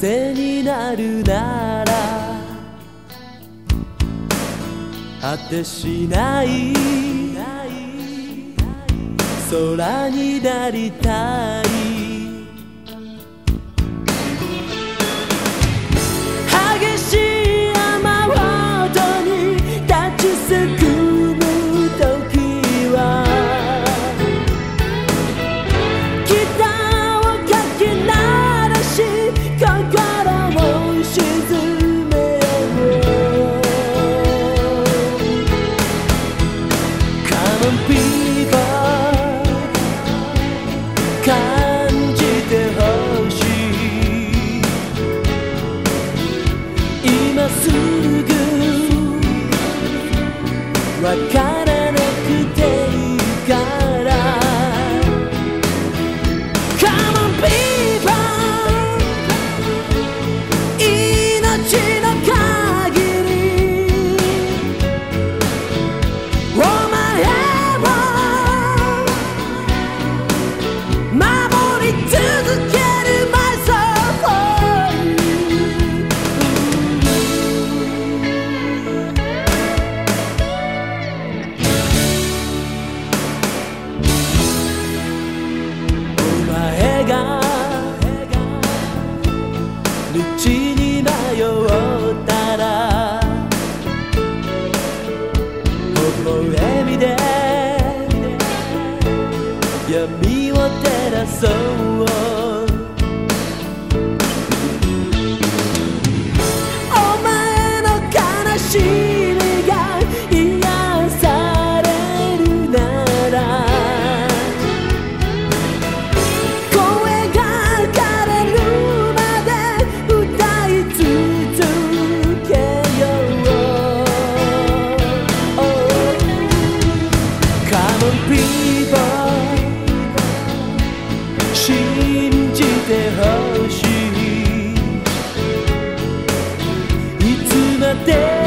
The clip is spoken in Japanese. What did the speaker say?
風になるなら果てしない。空になりたい。I kind of 道に迷ったら微笑みで闇を照らそう day.